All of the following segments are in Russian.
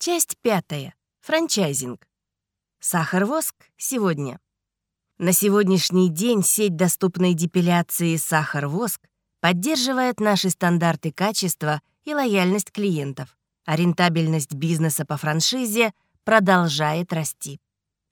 Часть пятая. Франчайзинг. Сахар-воск сегодня. На сегодняшний день сеть доступной депиляции «Сахар-воск» поддерживает наши стандарты качества и лояльность клиентов, а рентабельность бизнеса по франшизе продолжает расти.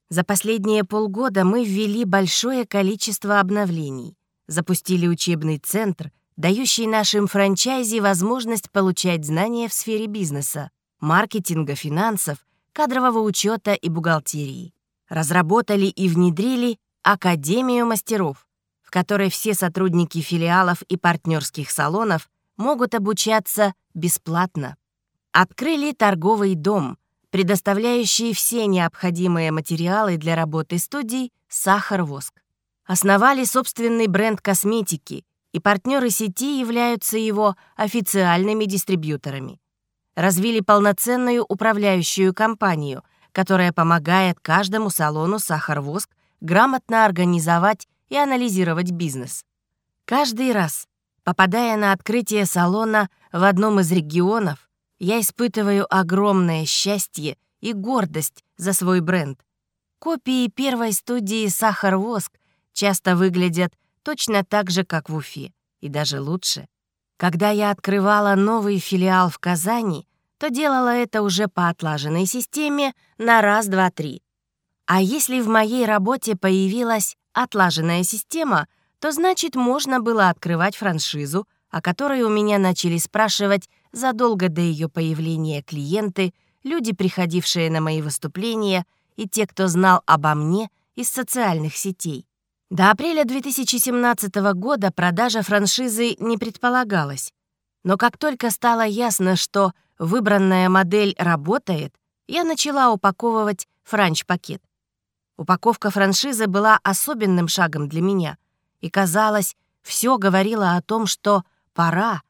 За последние полгода мы ввели большое количество обновлений, запустили учебный центр, дающий нашим франчайзи возможность получать знания в сфере бизнеса, маркетинга, финансов, кадрового учета и бухгалтерии. Разработали и внедрили Академию мастеров, в которой все сотрудники филиалов и партнерских салонов могут обучаться бесплатно. Открыли торговый дом, предоставляющий все необходимые материалы для работы студий «Сахар-воск». Основали собственный бренд косметики, и партнеры сети являются его официальными дистрибьюторами. Развили полноценную управляющую компанию, которая помогает каждому салону «Сахар-воск» грамотно организовать и анализировать бизнес. Каждый раз, попадая на открытие салона в одном из регионов, я испытываю огромное счастье и гордость за свой бренд. Копии первой студии «Сахар-воск» часто выглядят точно так же, как в Уфе, и даже лучше. Когда я открывала новый филиал в Казани, то делала это уже по отлаженной системе на раз, два, три. А если в моей работе появилась отлаженная система, то значит можно было открывать франшизу, о которой у меня начали спрашивать задолго до ее появления клиенты, люди, приходившие на мои выступления, и те, кто знал обо мне из социальных сетей. До апреля 2017 года продажа франшизы не предполагалась. Но как только стало ясно, что выбранная модель работает, я начала упаковывать франч-пакет. Упаковка франшизы была особенным шагом для меня, и, казалось, все говорило о том, что пора.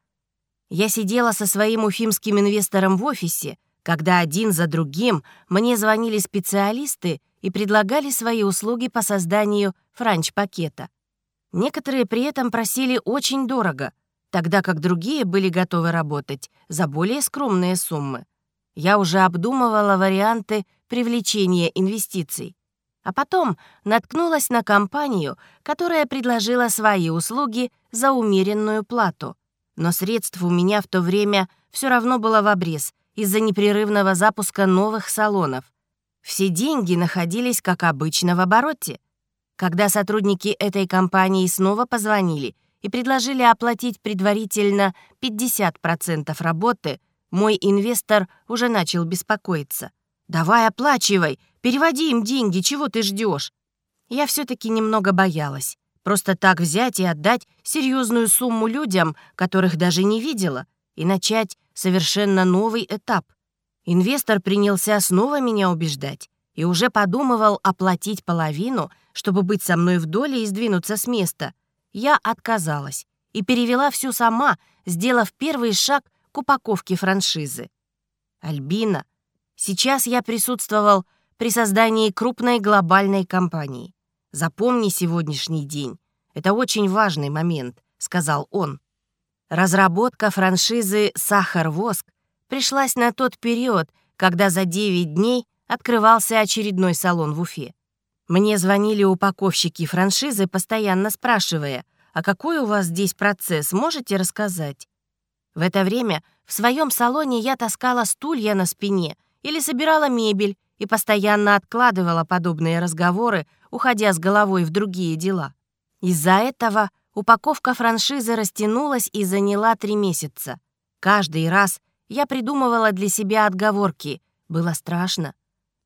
Я сидела со своим уфимским инвестором в офисе, когда один за другим мне звонили специалисты и предлагали свои услуги по созданию франч-пакета. Некоторые при этом просили очень дорого, тогда как другие были готовы работать за более скромные суммы. Я уже обдумывала варианты привлечения инвестиций а потом наткнулась на компанию, которая предложила свои услуги за умеренную плату. Но средств у меня в то время все равно было в обрез из-за непрерывного запуска новых салонов. Все деньги находились, как обычно, в обороте. Когда сотрудники этой компании снова позвонили и предложили оплатить предварительно 50% работы, мой инвестор уже начал беспокоиться. «Давай оплачивай, переводи им деньги, чего ты ждешь? Я все-таки немного боялась. Просто так взять и отдать серьезную сумму людям, которых даже не видела, и начать совершенно новый этап. Инвестор принялся снова меня убеждать и уже подумывал оплатить половину, чтобы быть со мной в доле и сдвинуться с места. Я отказалась и перевела всю сама, сделав первый шаг к упаковке франшизы. Альбина — Сейчас я присутствовал при создании крупной глобальной компании. Запомни сегодняшний день. Это очень важный момент», — сказал он. Разработка франшизы «Сахар-воск» пришлась на тот период, когда за 9 дней открывался очередной салон в Уфе. Мне звонили упаковщики франшизы, постоянно спрашивая, «А какой у вас здесь процесс, можете рассказать?» В это время в своем салоне я таскала стулья на спине — или собирала мебель и постоянно откладывала подобные разговоры, уходя с головой в другие дела. Из-за этого упаковка франшизы растянулась и заняла три месяца. Каждый раз я придумывала для себя отговорки. Было страшно.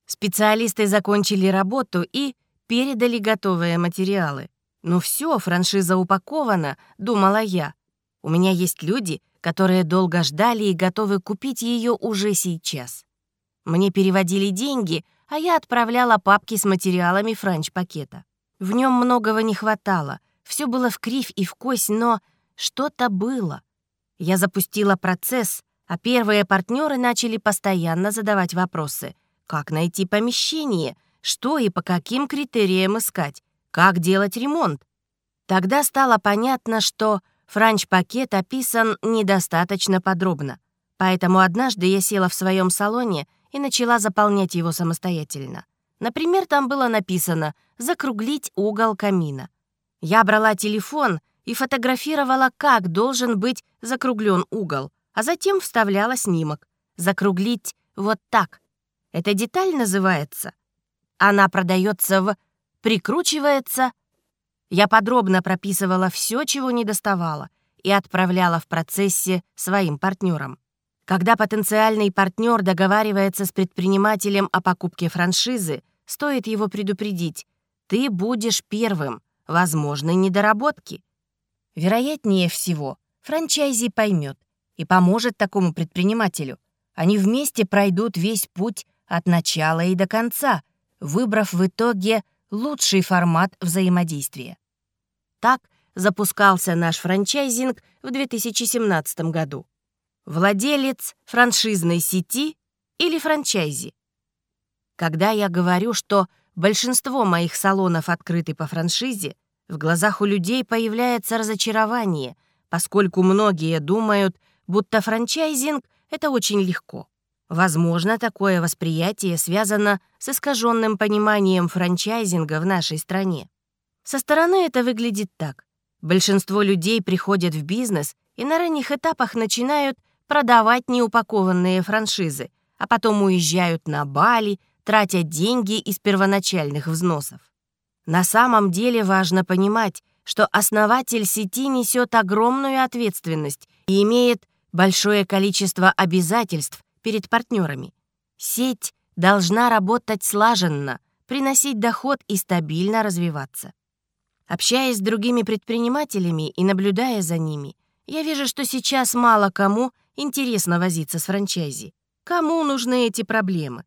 Специалисты закончили работу и передали готовые материалы. «Ну все, франшиза упакована», — думала я. «У меня есть люди, которые долго ждали и готовы купить ее уже сейчас». Мне переводили деньги, а я отправляла папки с материалами франч-пакета. В нем многого не хватало, все было в кривь и в кость, но что-то было. Я запустила процесс, а первые партнеры начали постоянно задавать вопросы. Как найти помещение? Что и по каким критериям искать? Как делать ремонт? Тогда стало понятно, что франч-пакет описан недостаточно подробно. Поэтому однажды я села в своем салоне и начала заполнять его самостоятельно. Например, там было написано «закруглить угол камина». Я брала телефон и фотографировала, как должен быть закруглен угол, а затем вставляла снимок. Закруглить вот так. Эта деталь называется. Она продается в «прикручивается». Я подробно прописывала все, чего не доставала, и отправляла в процессе своим партнерам. Когда потенциальный партнер договаривается с предпринимателем о покупке франшизы, стоит его предупредить. Ты будешь первым, возможны недоработки. Вероятнее всего, франчайзи поймет и поможет такому предпринимателю. Они вместе пройдут весь путь от начала и до конца, выбрав в итоге лучший формат взаимодействия. Так запускался наш франчайзинг в 2017 году. Владелец франшизной сети или франчайзи? Когда я говорю, что большинство моих салонов открыты по франшизе, в глазах у людей появляется разочарование, поскольку многие думают, будто франчайзинг — это очень легко. Возможно, такое восприятие связано с искаженным пониманием франчайзинга в нашей стране. Со стороны это выглядит так. Большинство людей приходят в бизнес и на ранних этапах начинают продавать неупакованные франшизы, а потом уезжают на Бали тратя деньги из первоначальных взносов. На самом деле важно понимать, что основатель сети несет огромную ответственность и имеет большое количество обязательств перед партнерами. Сеть должна работать слаженно, приносить доход и стабильно развиваться. Общаясь с другими предпринимателями и наблюдая за ними, я вижу, что сейчас мало кому интересно возиться с франчайзи. Кому нужны эти проблемы?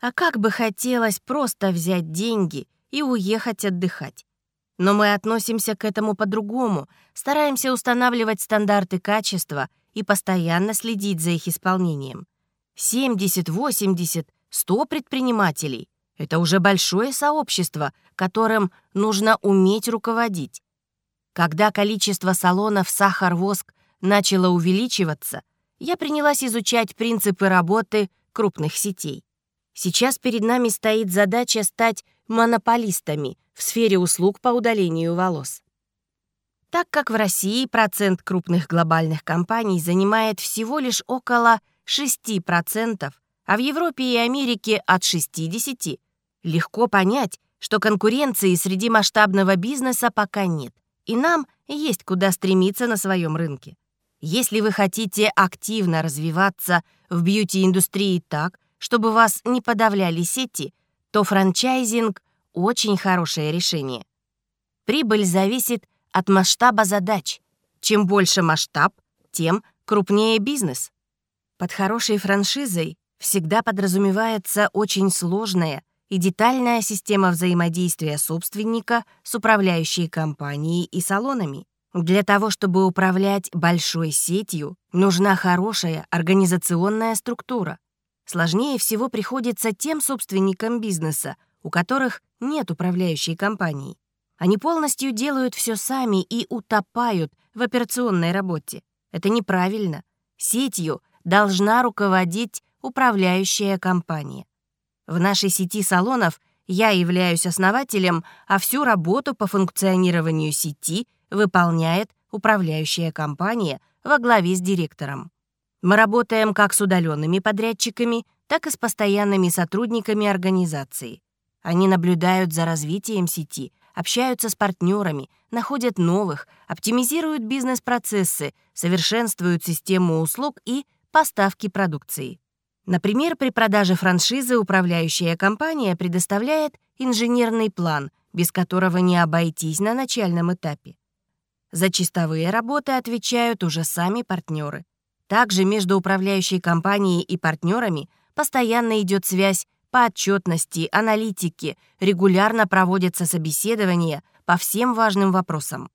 А как бы хотелось просто взять деньги и уехать отдыхать. Но мы относимся к этому по-другому, стараемся устанавливать стандарты качества и постоянно следить за их исполнением. 70, 80, 100 предпринимателей — это уже большое сообщество, которым нужно уметь руководить. Когда количество салонов «Сахар-воск» начало увеличиваться, я принялась изучать принципы работы крупных сетей. Сейчас перед нами стоит задача стать монополистами в сфере услуг по удалению волос. Так как в России процент крупных глобальных компаний занимает всего лишь около 6%, а в Европе и Америке от 60%, легко понять, что конкуренции среди масштабного бизнеса пока нет, и нам есть куда стремиться на своем рынке. Если вы хотите активно развиваться в бьюти-индустрии так, чтобы вас не подавляли сети, то франчайзинг — очень хорошее решение. Прибыль зависит от масштаба задач. Чем больше масштаб, тем крупнее бизнес. Под хорошей франшизой всегда подразумевается очень сложная и детальная система взаимодействия собственника с управляющей компанией и салонами. Для того, чтобы управлять большой сетью, нужна хорошая организационная структура. Сложнее всего приходится тем собственникам бизнеса, у которых нет управляющей компании. Они полностью делают все сами и утопают в операционной работе. Это неправильно. Сетью должна руководить управляющая компания. В нашей сети салонов я являюсь основателем, а всю работу по функционированию сети выполняет управляющая компания во главе с директором. Мы работаем как с удаленными подрядчиками, так и с постоянными сотрудниками организации. Они наблюдают за развитием сети, общаются с партнерами, находят новых, оптимизируют бизнес-процессы, совершенствуют систему услуг и поставки продукции. Например, при продаже франшизы управляющая компания предоставляет инженерный план, без которого не обойтись на начальном этапе. За чистовые работы отвечают уже сами партнеры. Также между управляющей компанией и партнерами постоянно идет связь по отчетности, аналитике, регулярно проводятся собеседования по всем важным вопросам.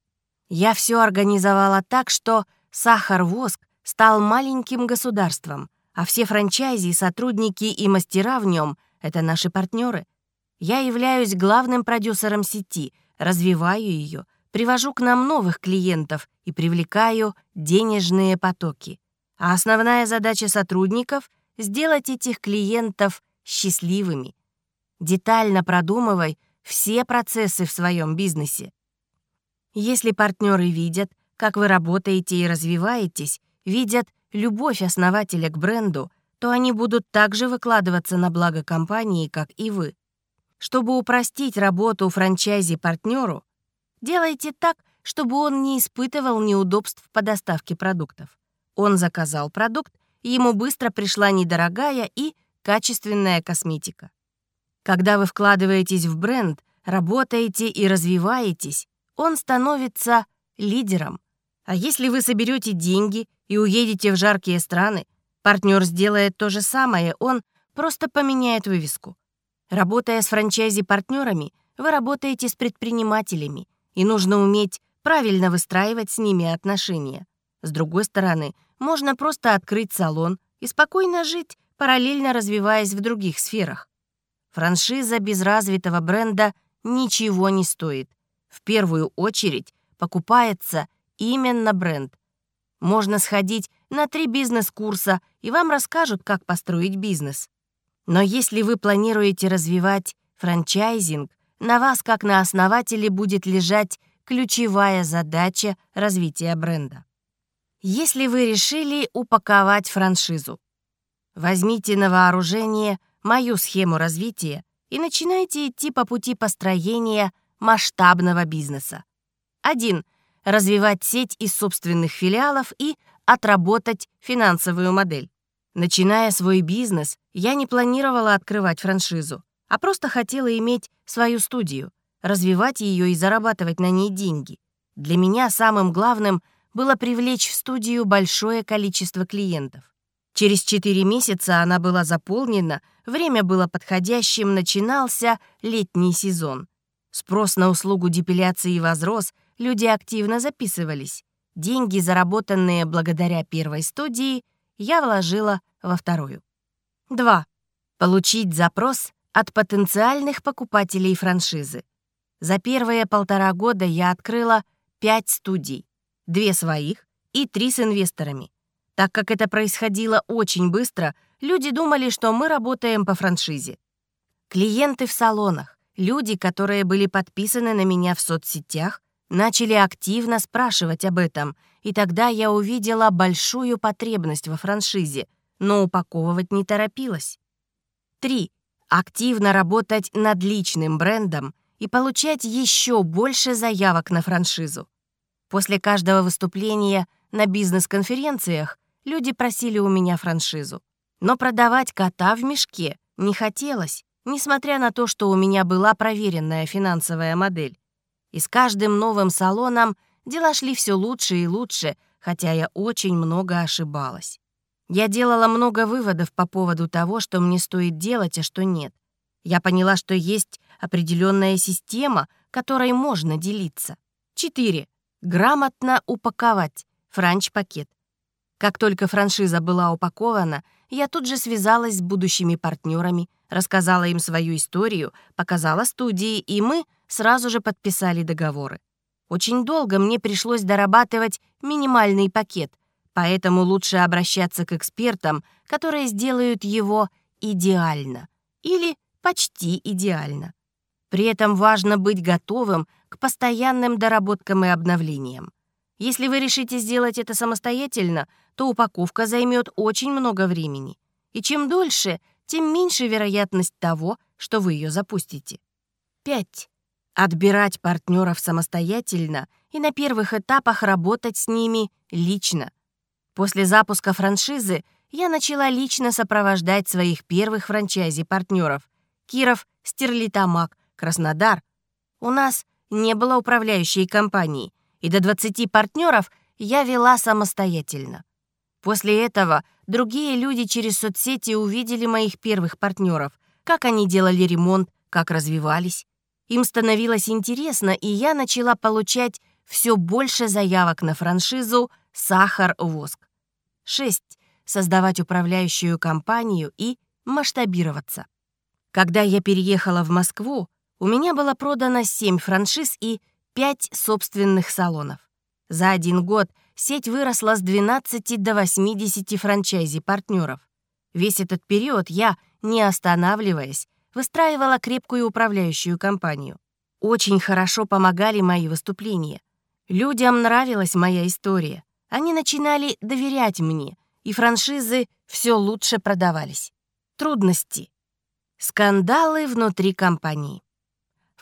Я все организовала так, что «Сахар-воск» стал маленьким государством, а все франчайзи, сотрудники и мастера в нем — это наши партнеры. Я являюсь главным продюсером сети, развиваю ее, привожу к нам новых клиентов и привлекаю денежные потоки. А основная задача сотрудников — сделать этих клиентов счастливыми. Детально продумывай все процессы в своем бизнесе. Если партнеры видят, как вы работаете и развиваетесь, видят любовь основателя к бренду, то они будут также выкладываться на благо компании, как и вы. Чтобы упростить работу франчайзи-партнеру, делайте так, чтобы он не испытывал неудобств по доставке продуктов. Он заказал продукт, ему быстро пришла недорогая и качественная косметика. Когда вы вкладываетесь в бренд, работаете и развиваетесь, он становится лидером. А если вы соберете деньги и уедете в жаркие страны, партнер сделает то же самое, он просто поменяет вывеску. Работая с франчайзи-партнерами, вы работаете с предпринимателями, и нужно уметь правильно выстраивать с ними отношения. С другой стороны, можно просто открыть салон и спокойно жить, параллельно развиваясь в других сферах. Франшиза без развитого бренда ничего не стоит. В первую очередь покупается именно бренд. Можно сходить на три бизнес-курса, и вам расскажут, как построить бизнес. Но если вы планируете развивать франчайзинг, на вас, как на основателе, будет лежать ключевая задача развития бренда. Если вы решили упаковать франшизу, возьмите на вооружение мою схему развития и начинайте идти по пути построения масштабного бизнеса. 1 развивать сеть из собственных филиалов и отработать финансовую модель. Начиная свой бизнес, я не планировала открывать франшизу, а просто хотела иметь свою студию, развивать ее и зарабатывать на ней деньги. Для меня самым главным было привлечь в студию большое количество клиентов. Через 4 месяца она была заполнена, время было подходящим, начинался летний сезон. Спрос на услугу депиляции возрос, люди активно записывались. Деньги, заработанные благодаря первой студии, я вложила во вторую. 2. Получить запрос от потенциальных покупателей франшизы. За первые полтора года я открыла пять студий, две своих и три с инвесторами. Так как это происходило очень быстро, люди думали, что мы работаем по франшизе. Клиенты в салонах, люди, которые были подписаны на меня в соцсетях, начали активно спрашивать об этом, и тогда я увидела большую потребность во франшизе, но упаковывать не торопилась. 3. Активно работать над личным брендом и получать еще больше заявок на франшизу. После каждого выступления на бизнес-конференциях люди просили у меня франшизу. Но продавать кота в мешке не хотелось, несмотря на то, что у меня была проверенная финансовая модель. И с каждым новым салоном дела шли все лучше и лучше, хотя я очень много ошибалась. Я делала много выводов по поводу того, что мне стоит делать, а что нет. Я поняла, что есть определенная система, которой можно делиться. 4. Грамотно упаковать франч-пакет. Как только франшиза была упакована, я тут же связалась с будущими партнерами, рассказала им свою историю, показала студии, и мы сразу же подписали договоры. Очень долго мне пришлось дорабатывать минимальный пакет, поэтому лучше обращаться к экспертам, которые сделают его идеально или почти идеально. При этом важно быть готовым к постоянным доработкам и обновлениям. Если вы решите сделать это самостоятельно, то упаковка займет очень много времени. И чем дольше, тем меньше вероятность того, что вы ее запустите. 5. Отбирать партнеров самостоятельно и на первых этапах работать с ними лично. После запуска франшизы я начала лично сопровождать своих первых франчайзи-партнеров. Киров, Стерлитамак, Краснодар. У нас не было управляющей компании — и до 20 партнеров я вела самостоятельно. После этого другие люди через соцсети увидели моих первых партнеров, как они делали ремонт, как развивались. Им становилось интересно, и я начала получать все больше заявок на франшизу «Сахар-воск». 6. Создавать управляющую компанию и масштабироваться. Когда я переехала в Москву, у меня было продано 7 франшиз и пять собственных салонов. За один год сеть выросла с 12 до 80 франчайзи-партнеров. Весь этот период я, не останавливаясь, выстраивала крепкую управляющую компанию. Очень хорошо помогали мои выступления. Людям нравилась моя история. Они начинали доверять мне, и франшизы все лучше продавались. Трудности. Скандалы внутри компании.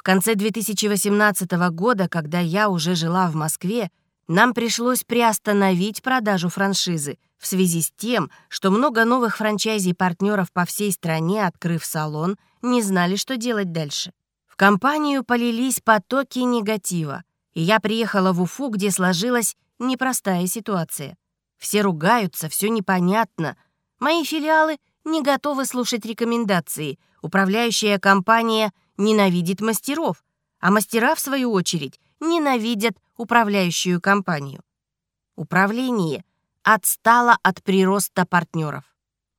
В конце 2018 года, когда я уже жила в Москве, нам пришлось приостановить продажу франшизы в связи с тем, что много новых франчайзи-партнеров по всей стране, открыв салон, не знали, что делать дальше. В компанию полились потоки негатива, и я приехала в Уфу, где сложилась непростая ситуация. Все ругаются, все непонятно. Мои филиалы не готовы слушать рекомендации. Управляющая компания ненавидит мастеров, а мастера, в свою очередь, ненавидят управляющую компанию. Управление отстало от прироста партнеров.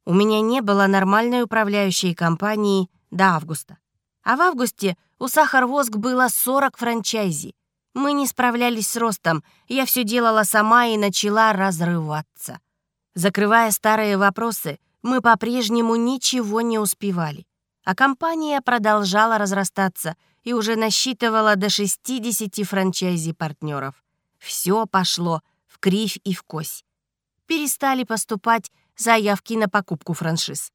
У меня не было нормальной управляющей компании до августа. А в августе у Сахарвоск было 40 франчайзи. Мы не справлялись с ростом, я все делала сама и начала разрываться. Закрывая старые вопросы, мы по-прежнему ничего не успевали. А компания продолжала разрастаться и уже насчитывала до 60 франчайзи-партнеров. Все пошло в кривь и в кось. Перестали поступать заявки на покупку франшиз.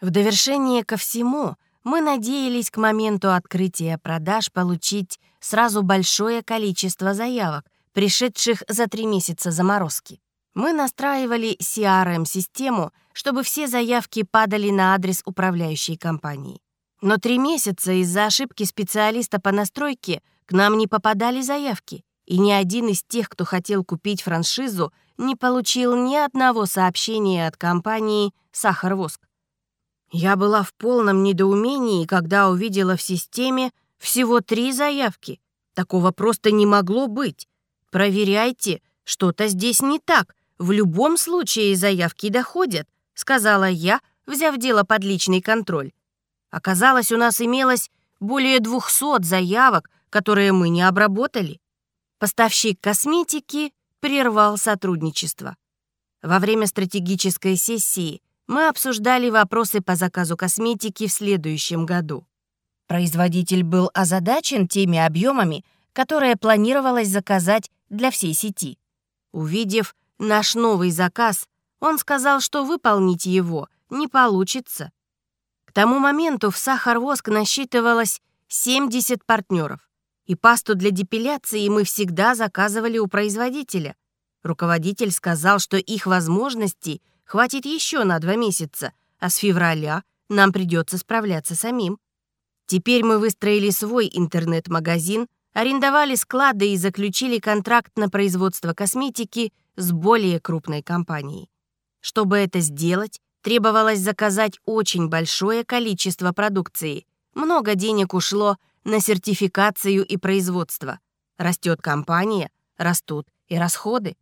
В довершение ко всему мы надеялись к моменту открытия продаж получить сразу большое количество заявок, пришедших за три месяца заморозки. Мы настраивали CRM-систему, чтобы все заявки падали на адрес управляющей компании. Но три месяца из-за ошибки специалиста по настройке к нам не попадали заявки, и ни один из тех, кто хотел купить франшизу, не получил ни одного сообщения от компании «Сахарвоск». Я была в полном недоумении, когда увидела в системе всего три заявки. Такого просто не могло быть. Проверяйте, что-то здесь не так. В любом случае заявки доходят, сказала я, взяв дело под личный контроль. Оказалось, у нас имелось более 200 заявок, которые мы не обработали. Поставщик косметики прервал сотрудничество. Во время стратегической сессии мы обсуждали вопросы по заказу косметики в следующем году. Производитель был озадачен теми объемами, которые планировалось заказать для всей сети. Увидев наш новый заказ, он сказал, что выполнить его не получится. К тому моменту в Сахарвоск насчитывалось 70 партнеров, и пасту для депиляции мы всегда заказывали у производителя. Руководитель сказал, что их возможностей хватит еще на два месяца, а с февраля нам придется справляться самим. Теперь мы выстроили свой интернет-магазин, арендовали склады и заключили контракт на производство косметики с более крупной компанией. Чтобы это сделать, требовалось заказать очень большое количество продукции. Много денег ушло на сертификацию и производство. Растет компания, растут и расходы.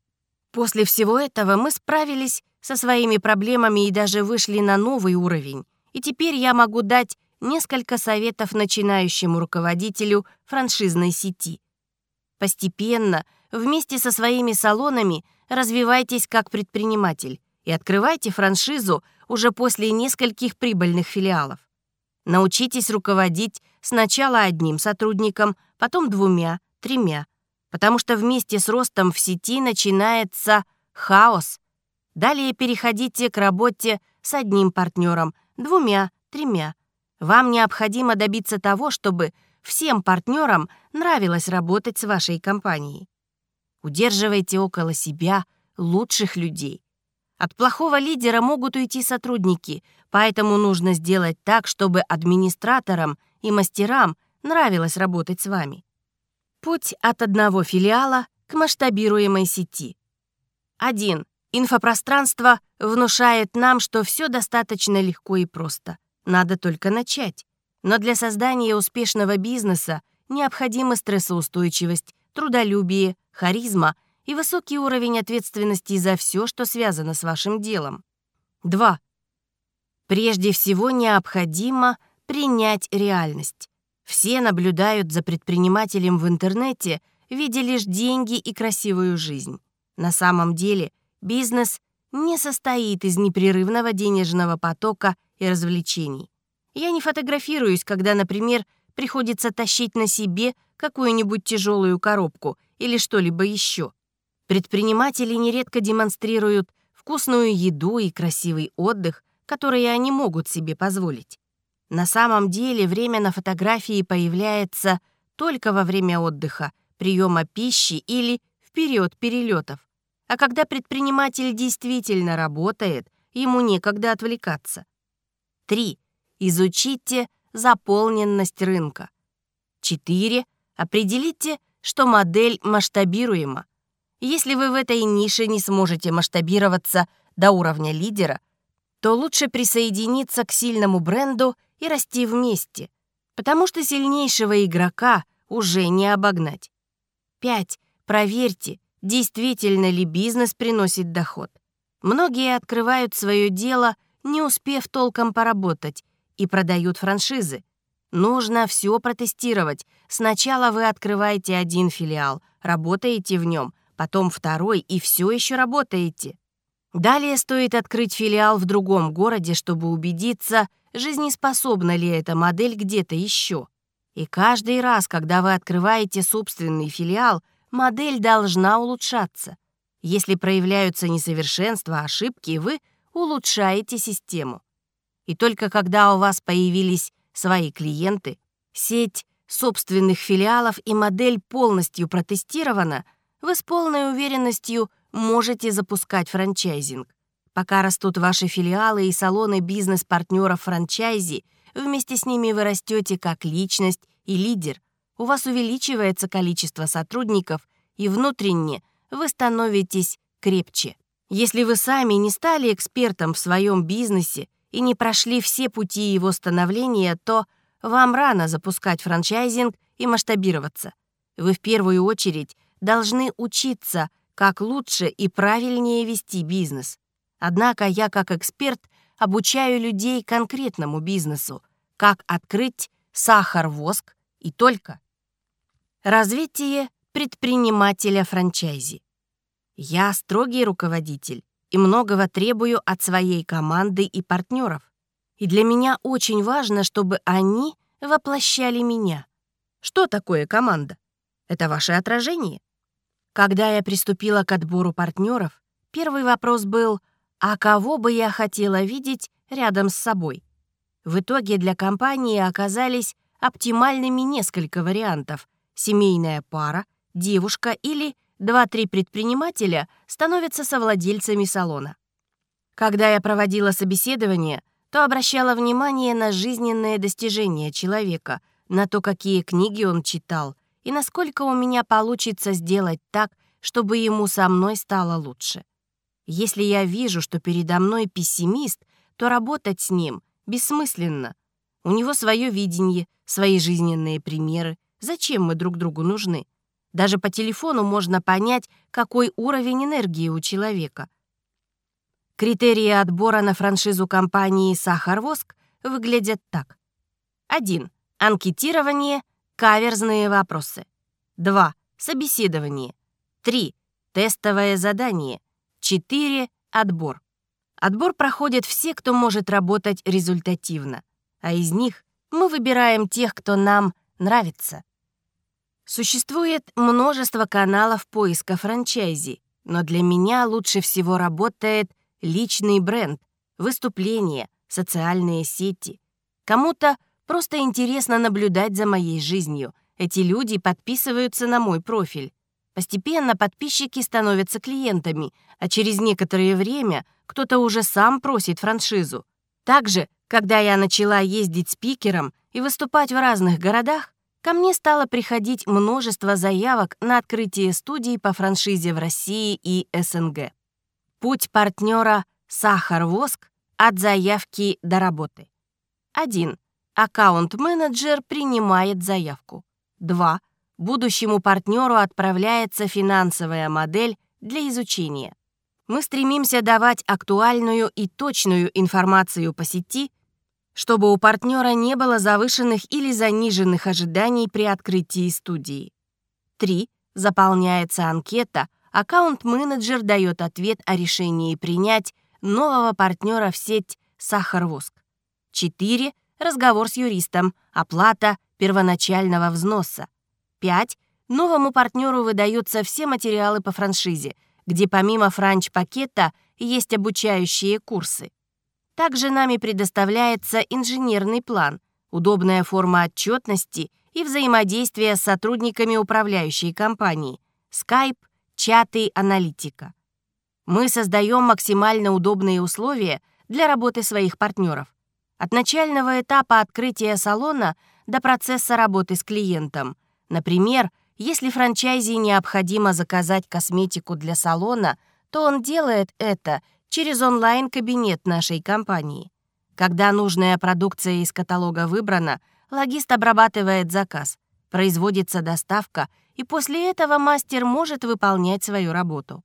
После всего этого мы справились со своими проблемами и даже вышли на новый уровень. И теперь я могу дать несколько советов начинающему руководителю франшизной сети. Постепенно, вместе со своими салонами, развивайтесь как предприниматель и открывайте франшизу уже после нескольких прибыльных филиалов. Научитесь руководить сначала одним сотрудником, потом двумя, тремя, потому что вместе с ростом в сети начинается хаос. Далее переходите к работе с одним партнером, двумя, тремя. Вам необходимо добиться того, чтобы всем партнерам нравилось работать с вашей компанией. Удерживайте около себя лучших людей. От плохого лидера могут уйти сотрудники, поэтому нужно сделать так, чтобы администраторам и мастерам нравилось работать с вами. Путь от одного филиала к масштабируемой сети. 1. Инфопространство внушает нам, что все достаточно легко и просто. Надо только начать. Но для создания успешного бизнеса необходима стрессоустойчивость, трудолюбие, харизма и высокий уровень ответственности за все, что связано с вашим делом. 2. Прежде всего необходимо принять реальность. Все наблюдают за предпринимателем в интернете, видя лишь деньги и красивую жизнь. На самом деле бизнес не состоит из непрерывного денежного потока и развлечений. Я не фотографируюсь, когда, например, приходится тащить на себе какую-нибудь тяжелую коробку или что-либо еще. Предприниматели нередко демонстрируют вкусную еду и красивый отдых, которые они могут себе позволить. На самом деле время на фотографии появляется только во время отдыха, приема пищи или в период перелетов. А когда предприниматель действительно работает, ему некогда отвлекаться. 3. Изучите заполненность рынка. 4. Определите, что модель масштабируема. Если вы в этой нише не сможете масштабироваться до уровня лидера, то лучше присоединиться к сильному бренду и расти вместе, потому что сильнейшего игрока уже не обогнать. 5. Проверьте, действительно ли бизнес приносит доход. Многие открывают свое дело, не успев толком поработать, и продают франшизы. Нужно все протестировать. Сначала вы открываете один филиал, работаете в нем, потом второй и все еще работаете. Далее стоит открыть филиал в другом городе, чтобы убедиться, жизнеспособна ли эта модель где-то еще. И каждый раз, когда вы открываете собственный филиал, модель должна улучшаться. Если проявляются несовершенства, ошибки, вы улучшаете систему. И только когда у вас появились свои клиенты, сеть собственных филиалов и модель полностью протестирована, вы с полной уверенностью можете запускать франчайзинг. Пока растут ваши филиалы и салоны бизнес-партнеров франчайзи, вместе с ними вы растете как личность и лидер. У вас увеличивается количество сотрудников, и внутренне вы становитесь крепче. Если вы сами не стали экспертом в своем бизнесе и не прошли все пути его становления, то вам рано запускать франчайзинг и масштабироваться. Вы в первую очередь должны учиться, как лучше и правильнее вести бизнес. Однако я, как эксперт, обучаю людей конкретному бизнесу, как открыть сахар-воск и только. Развитие предпринимателя франчайзи. Я строгий руководитель и многого требую от своей команды и партнеров. И для меня очень важно, чтобы они воплощали меня. Что такое команда? Это ваше отражение. Когда я приступила к отбору партнеров, первый вопрос был, а кого бы я хотела видеть рядом с собой? В итоге для компании оказались оптимальными несколько вариантов. Семейная пара, девушка или два-три предпринимателя становятся совладельцами салона. Когда я проводила собеседование, то обращала внимание на жизненные достижения человека, на то, какие книги он читал, и насколько у меня получится сделать так, чтобы ему со мной стало лучше. Если я вижу, что передо мной пессимист, то работать с ним бессмысленно. У него свое видение, свои жизненные примеры. Зачем мы друг другу нужны? Даже по телефону можно понять, какой уровень энергии у человека. Критерии отбора на франшизу компании «Сахарвоск» выглядят так. 1. Анкетирование — Каверзные вопросы. 2. Собеседование. 3. Тестовое задание. 4. Отбор. Отбор проходит все, кто может работать результативно, а из них мы выбираем тех, кто нам нравится. Существует множество каналов поиска франчайзи, но для меня лучше всего работает личный бренд, выступления, социальные сети. Кому-то Просто интересно наблюдать за моей жизнью. Эти люди подписываются на мой профиль. Постепенно подписчики становятся клиентами, а через некоторое время кто-то уже сам просит франшизу. Также, когда я начала ездить спикером и выступать в разных городах, ко мне стало приходить множество заявок на открытие студий по франшизе в России и СНГ. Путь партнера «Сахар-воск» от заявки до работы. 1. Аккаунт-менеджер принимает заявку. 2. Будущему партнеру отправляется финансовая модель для изучения. Мы стремимся давать актуальную и точную информацию по сети, чтобы у партнера не было завышенных или заниженных ожиданий при открытии студии. 3. Заполняется анкета, аккаунт-менеджер дает ответ о решении принять нового партнера в сеть «Сахар-воск». 4. Разговор с юристом, оплата первоначального взноса. 5. Новому партнеру выдаются все материалы по франшизе, где помимо франч-пакета есть обучающие курсы. Также нами предоставляется инженерный план, удобная форма отчетности и взаимодействия с сотрудниками управляющей компании, Skype, чаты, аналитика. Мы создаем максимально удобные условия для работы своих партнеров. От начального этапа открытия салона до процесса работы с клиентом. Например, если франчайзи необходимо заказать косметику для салона, то он делает это через онлайн-кабинет нашей компании. Когда нужная продукция из каталога выбрана, логист обрабатывает заказ, производится доставка, и после этого мастер может выполнять свою работу.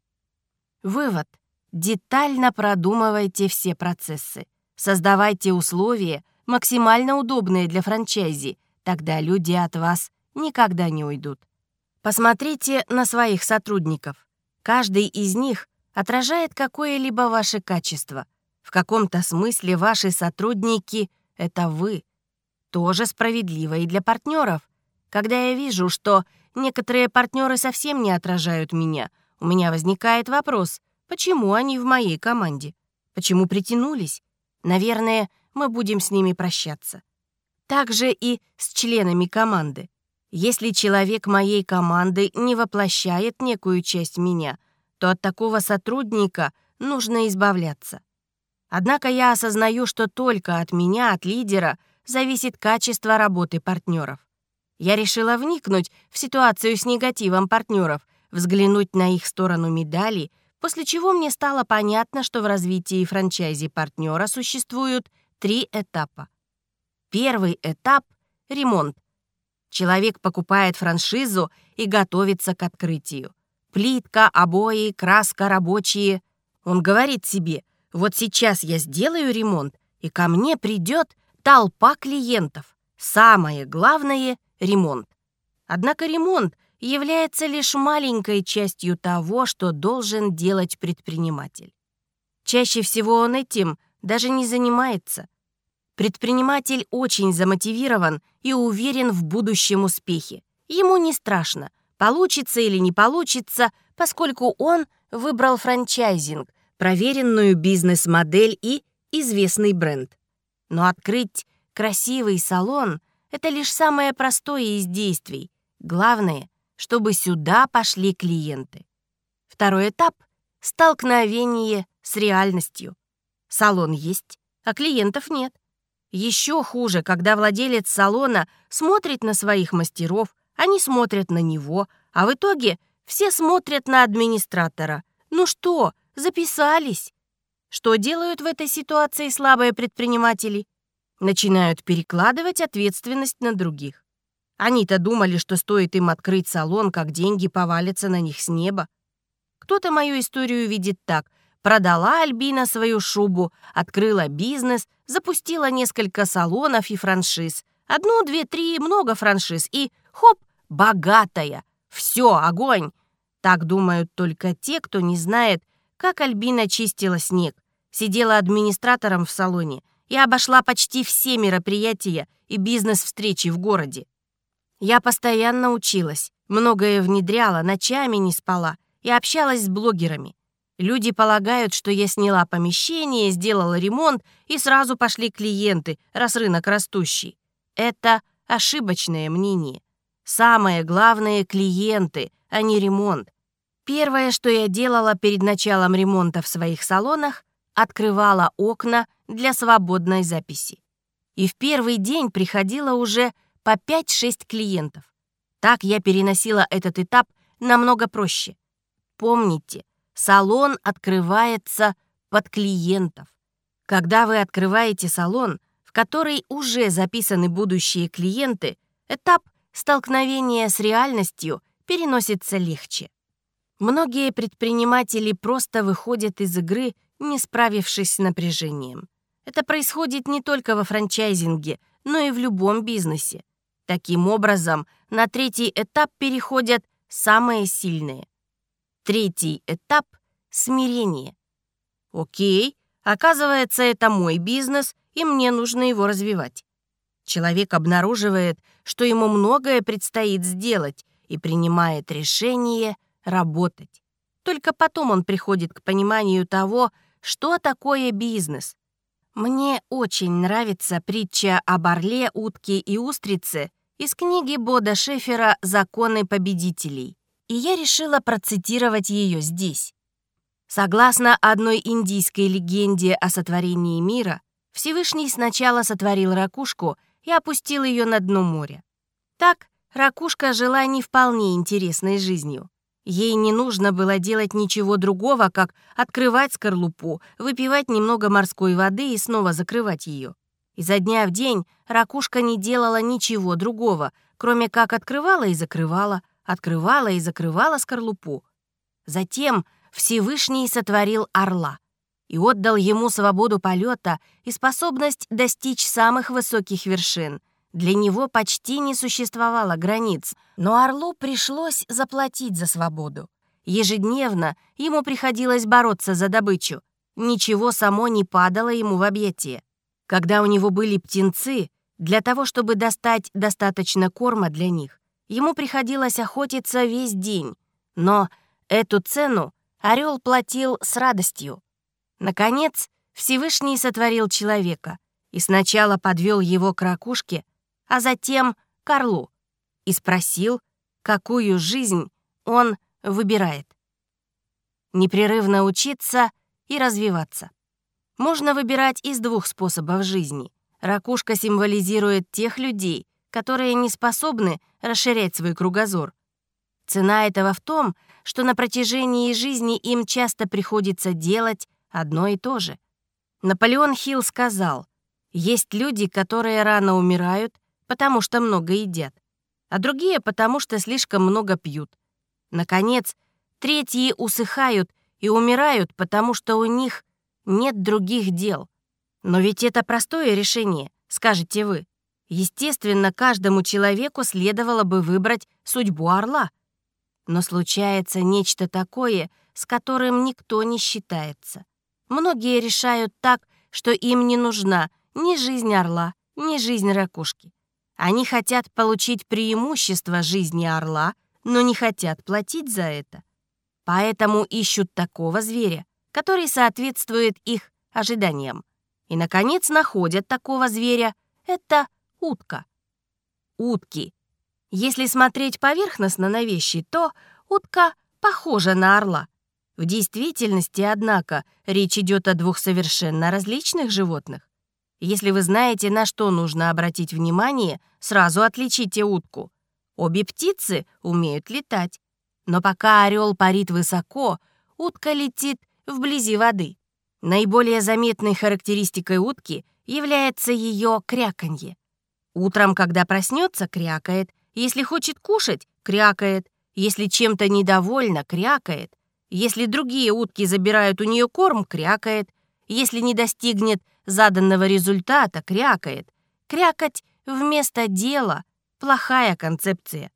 Вывод. Детально продумывайте все процессы. Создавайте условия, максимально удобные для франчайзи, тогда люди от вас никогда не уйдут. Посмотрите на своих сотрудников. Каждый из них отражает какое-либо ваше качество. В каком-то смысле ваши сотрудники — это вы. Тоже справедливо и для партнеров. Когда я вижу, что некоторые партнеры совсем не отражают меня, у меня возникает вопрос, почему они в моей команде? Почему притянулись? Наверное, мы будем с ними прощаться. Так же и с членами команды. Если человек моей команды не воплощает некую часть меня, то от такого сотрудника нужно избавляться. Однако я осознаю, что только от меня, от лидера, зависит качество работы партнеров. Я решила вникнуть в ситуацию с негативом партнеров, взглянуть на их сторону медали, после чего мне стало понятно, что в развитии франчайзи партнера существуют три этапа. Первый этап — ремонт, Человек покупает франшизу и готовится к открытию. Плитка, обои, краска, рабочие. Он говорит себе, вот сейчас я сделаю ремонт, и ко мне придет толпа клиентов. Самое главное — ремонт. Однако ремонт является лишь маленькой частью того, что должен делать предприниматель. Чаще всего он этим даже не занимается — Предприниматель очень замотивирован и уверен в будущем успехе. Ему не страшно, получится или не получится, поскольку он выбрал франчайзинг, проверенную бизнес-модель и известный бренд. Но открыть красивый салон — это лишь самое простое из действий. Главное, чтобы сюда пошли клиенты. Второй этап — столкновение с реальностью. Салон есть, а клиентов нет. Еще хуже, когда владелец салона смотрит на своих мастеров, они смотрят на него, а в итоге все смотрят на администратора. Ну что, записались? Что делают в этой ситуации слабые предприниматели? Начинают перекладывать ответственность на других. Они-то думали, что стоит им открыть салон, как деньги повалятся на них с неба. Кто-то мою историю видит так. Продала Альбина свою шубу, открыла бизнес, запустила несколько салонов и франшиз. Одну, две, три, много франшиз. И хоп, богатая. Все, огонь. Так думают только те, кто не знает, как Альбина чистила снег, сидела администратором в салоне и обошла почти все мероприятия и бизнес-встречи в городе. Я постоянно училась, многое внедряла, ночами не спала и общалась с блогерами. Люди полагают, что я сняла помещение, сделала ремонт, и сразу пошли клиенты, раз рынок растущий. Это ошибочное мнение. Самое главное — клиенты, а не ремонт. Первое, что я делала перед началом ремонта в своих салонах, открывала окна для свободной записи. И в первый день приходило уже по 5-6 клиентов. Так я переносила этот этап намного проще. Помните, салон открывается под клиентов. Когда вы открываете салон, в который уже записаны будущие клиенты, этап столкновения с реальностью переносится легче. Многие предприниматели просто выходят из игры, не справившись с напряжением. Это происходит не только во франчайзинге, но и в любом бизнесе. Таким образом, на третий этап переходят самые сильные. третий этап — смирение. Окей, оказывается, это мой бизнес, и мне нужно его развивать. Человек обнаруживает, что ему многое предстоит сделать, и принимает решение работать. Только потом он приходит к пониманию того, что такое бизнес. Мне очень нравится притча об орле, утке и устрице из книги Бода Шефера «Законы победителей», и я решила процитировать ее здесь. Согласно одной индийской легенде о сотворении мира, Всевышний сначала сотворил ракушку и опустил ее на дно моря. Так ракушка жила не вполне интересной жизнью. Ей не нужно было делать ничего другого, как открывать скорлупу, выпивать немного морской воды и снова закрывать ее. Изо дня в день ракушка не делала ничего другого, кроме как открывала и закрывала, открывала и закрывала скорлупу. Затем Всевышний сотворил орла и отдал ему свободу полета и способность достичь самых высоких вершин — для него почти не существовало границ, но Орлу пришлось заплатить за свободу. Ежедневно ему приходилось бороться за добычу. Ничего само не падало ему в объятие. Когда у него были птенцы, для того, чтобы достать достаточно корма для них, ему приходилось охотиться весь день. Но эту цену орел платил с радостью. Наконец, Всевышний сотворил человека и сначала подвел его к ракушке, а затем к Орлу и спросил, какую жизнь он выбирает. Непрерывно учиться и развиваться. Можно выбирать из двух способов жизни. Ракушка символизирует тех людей, которые не способны расширять свой кругозор. Цена этого в том, что на протяжении жизни им часто приходится делать одно и то же. Наполеон Хилл сказал, «Есть люди, которые рано умирают, потому что много едят, а другие потому что слишком много пьют. Наконец, третьи усыхают и умирают, потому что у них нет других дел. Но ведь это простое решение, скажете вы. Естественно, каждому человеку следовало бы выбрать судьбу орла. Но случается нечто такое, с которым никто не считается. Многие решают так, что им не нужна ни жизнь орла, ни жизнь ракушки. Они хотят получить преимущество жизни орла, но не хотят платить за это. Поэтому ищут такого зверя, который соответствует их ожиданиям. И, наконец, находят такого зверя. Это утка. Утки. Если смотреть поверхностно на вещи, то утка похожа на орла. В действительности, однако, речь идет о двух совершенно различных животных. Если вы знаете, на что нужно обратить внимание, сразу отличите утку. Обе птицы умеют летать. Но пока орел парит высоко, утка летит вблизи воды. Наиболее заметной характеристикой утки является ее кряканье. Утром, когда проснется, крякает. Если хочет кушать, крякает. Если чем-то недовольна, крякает. Если другие утки забирают у нее корм, крякает. Если не достигнет заданного результата, крякает. Крякать вместо дела — плохая концепция.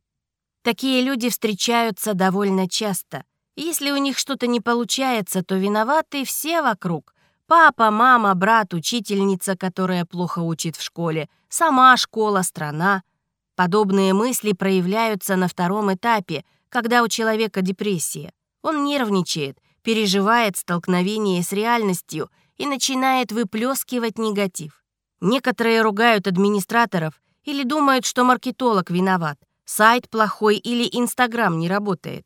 Такие люди встречаются довольно часто. Если у них что-то не получается, то виноваты все вокруг. Папа, мама, брат, учительница, которая плохо учит в школе, сама школа, страна. Подобные мысли проявляются на втором этапе, когда у человека депрессия. Он нервничает, переживает столкновение с реальностью и начинает выплескивать негатив. Некоторые ругают администраторов или думают, что маркетолог виноват, сайт плохой или Инстаграм не работает.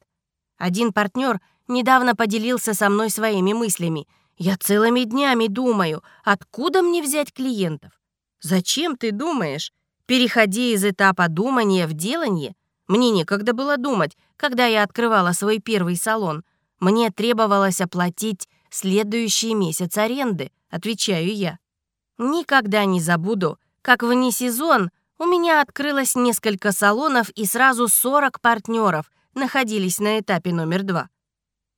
Один партнер недавно поделился со мной своими мыслями. «Я целыми днями думаю, откуда мне взять клиентов?» «Зачем ты думаешь? Переходи из этапа думания в делание. Мне некогда было думать, когда я открывала свой первый салон. Мне требовалось оплатить следующий месяц аренды, отвечаю я. Никогда не забуду, как вне сезон у меня открылось несколько салонов и сразу 40 партнеров находились на этапе номер два.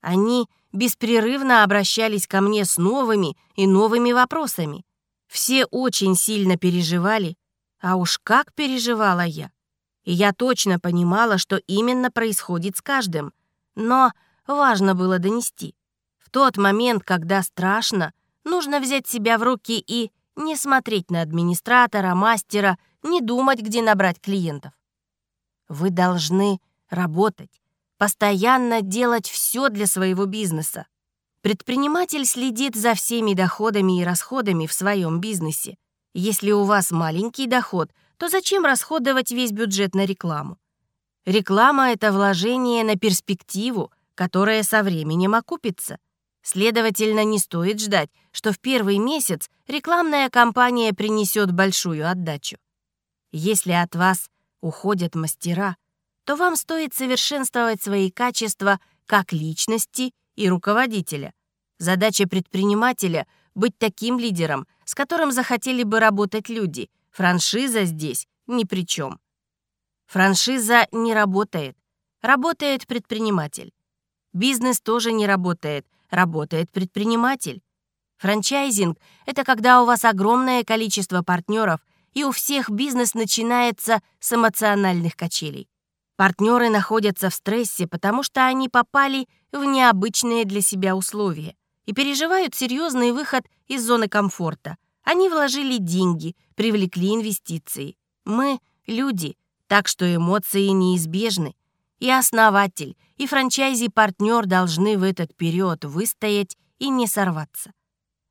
Они беспрерывно обращались ко мне с новыми и новыми вопросами. Все очень сильно переживали, а уж как переживала я. И я точно понимала, что именно происходит с каждым. Но важно было донести. В тот момент, когда страшно, нужно взять себя в руки и не смотреть на администратора, мастера, не думать, где набрать клиентов. Вы должны работать, постоянно делать все для своего бизнеса. Предприниматель следит за всеми доходами и расходами в своем бизнесе. Если у вас маленький доход, то зачем расходовать весь бюджет на рекламу? Реклама — это вложение на перспективу, которое со временем окупится. Следовательно, не стоит ждать, что в первый месяц рекламная кампания принесет большую отдачу. Если от вас уходят мастера, то вам стоит совершенствовать свои качества как личности и руководителя. Задача предпринимателя — быть таким лидером, с которым захотели бы работать люди. Франшиза здесь ни при чем. Франшиза не работает. Работает предприниматель. Бизнес тоже не работает. Работает предприниматель. Франчайзинг — это когда у вас огромное количество партнеров, и у всех бизнес начинается с эмоциональных качелей. Партнеры находятся в стрессе, потому что они попали в необычные для себя условия и переживают серьезный выход из зоны комфорта. Они вложили деньги, привлекли инвестиции. Мы — люди, так что эмоции неизбежны. И основатель, и франчайзи-партнер должны в этот период выстоять и не сорваться.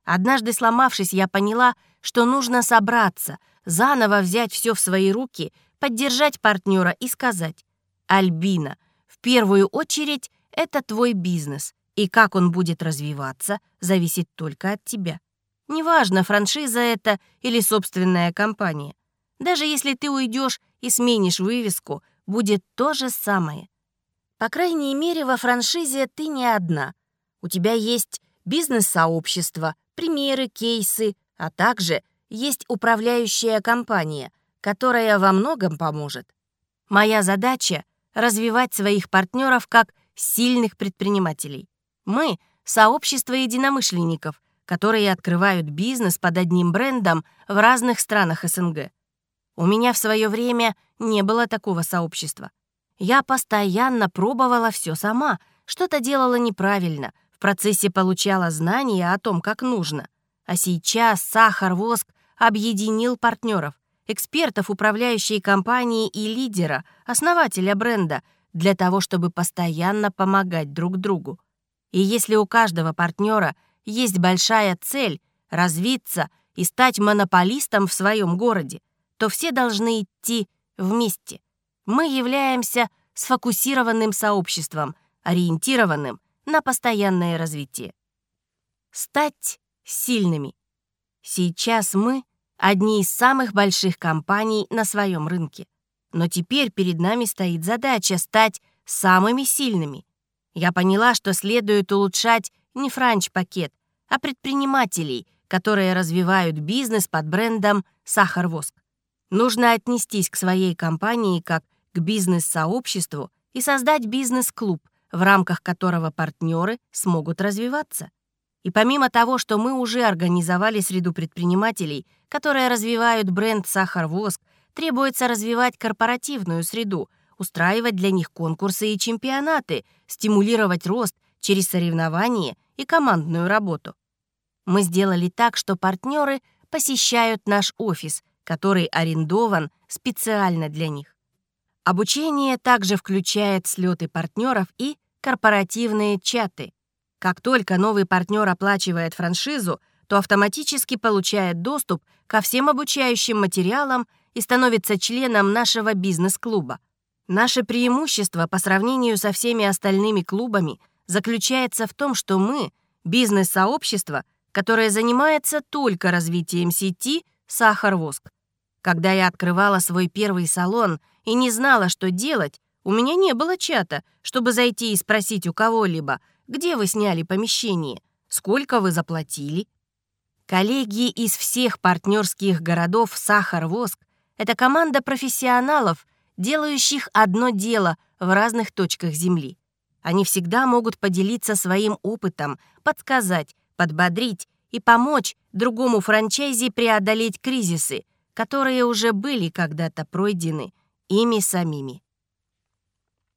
Однажды сломавшись, я поняла, что нужно собраться, заново взять все в свои руки, поддержать партнера и сказать, «Альбина, в первую очередь это твой бизнес, и как он будет развиваться, зависит только от тебя. Неважно, франшиза это или собственная компания. Даже если ты уйдешь и сменишь вывеску, будет то же самое. По крайней мере, во франшизе ты не одна. У тебя есть бизнес-сообщество, примеры, кейсы, а также есть управляющая компания, которая во многом поможет. Моя задача — развивать своих партнеров как сильных предпринимателей. Мы — сообщество единомышленников, которые открывают бизнес под одним брендом в разных странах СНГ. У меня в свое время не было такого сообщества. Я постоянно пробовала все сама, что-то делала неправильно, в процессе получала знания о том, как нужно. А сейчас Сахар Воск объединил партнеров, экспертов управляющей компании и лидера, основателя бренда, для того, чтобы постоянно помогать друг другу. И если у каждого партнера есть большая цель — развиться и стать монополистом в своем городе, то все должны идти вместе. Мы являемся сфокусированным сообществом, ориентированным на постоянное развитие. Стать сильными. Сейчас мы — одни из самых больших компаний на своем рынке. Но теперь перед нами стоит задача стать самыми сильными. Я поняла, что следует улучшать не франч-пакет, а предпринимателей, которые развивают бизнес под брендом «Сахар-воск». Нужно отнестись к своей компании как к бизнес-сообществу и создать бизнес-клуб, в рамках которого партнеры смогут развиваться. И помимо того, что мы уже организовали среду предпринимателей, которые развивают бренд «Сахар-воск», требуется развивать корпоративную среду, устраивать для них конкурсы и чемпионаты, стимулировать рост через соревнования и командную работу. Мы сделали так, что партнеры посещают наш офис, который арендован специально для них. Обучение также включает слеты партнеров и корпоративные чаты. Как только новый партнер оплачивает франшизу, то автоматически получает доступ ко всем обучающим материалам и становится членом нашего бизнес-клуба. Наше преимущество по сравнению со всеми остальными клубами заключается в том, что мы — бизнес-сообщество, которое занимается только развитием сети «Сахар-воск». Когда я открывала свой первый салон и не знала, что делать, у меня не было чата, чтобы зайти и спросить у кого-либо, где вы сняли помещение, сколько вы заплатили. Коллеги из всех партнерских городов «Сахар-Воск» — это команда профессионалов, делающих одно дело в разных точках Земли. Они всегда могут поделиться своим опытом, подсказать, подбодрить и помочь другому франчайзи преодолеть кризисы, которые уже были когда-то пройдены ими самими.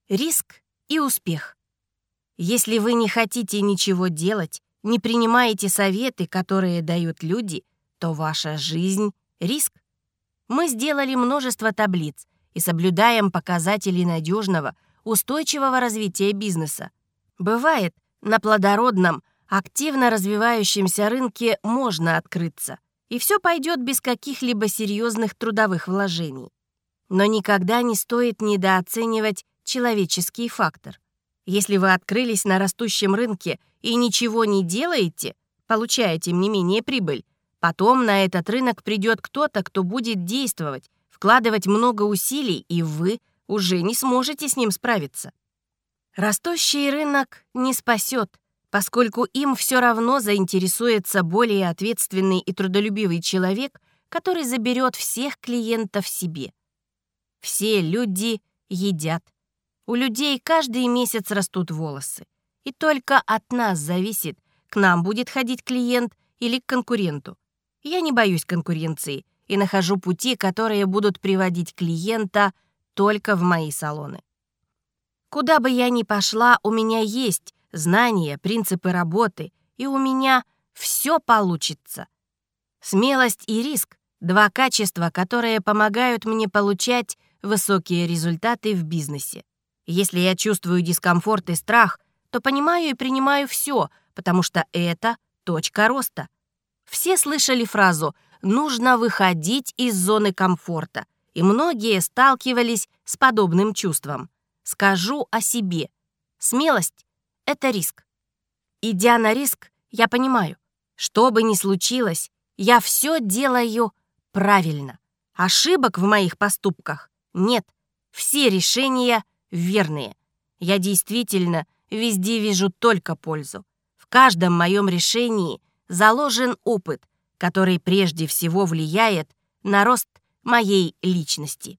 Риск и успех. Если вы не хотите ничего делать, не принимаете советы, которые дают люди, то ваша жизнь — риск. Мы сделали множество таблиц и соблюдаем показатели надежного, устойчивого развития бизнеса. Бывает, на плодородном, активно развивающемся рынке можно открыться, и все пойдет без каких-либо серьезных трудовых вложений. Но никогда не стоит недооценивать человеческий фактор. Если вы открылись на растущем рынке и ничего не делаете, получая, тем не менее, прибыль, потом на этот рынок придет кто-то, кто будет действовать, вкладывать много усилий, и вы уже не сможете с ним справиться. Растущий рынок не спасет, поскольку им все равно заинтересуется более ответственный и трудолюбивый человек, который заберет всех клиентов себе. Все люди едят. У людей каждый месяц растут волосы. И только от нас зависит, к нам будет ходить клиент или к конкуренту. Я не боюсь конкуренции и нахожу пути, которые будут приводить клиента только в мои салоны. Куда бы я ни пошла, у меня есть знания, принципы работы, и у меня все получится. Смелость и риск — два качества, которые помогают мне получать высокие результаты в бизнесе. Если я чувствую дискомфорт и страх, то понимаю и принимаю все, потому что это точка роста. Все слышали фразу «нужно выходить из зоны комфорта», и многие сталкивались с подобным чувством. Скажу о себе. Смелость — это риск. Идя на риск, я понимаю, что бы ни случилось, я все делаю правильно. Ошибок в моих поступках нет. Все решения верные. Я действительно везде вижу только пользу. В каждом моем решении заложен опыт, который прежде всего влияет на рост моей личности.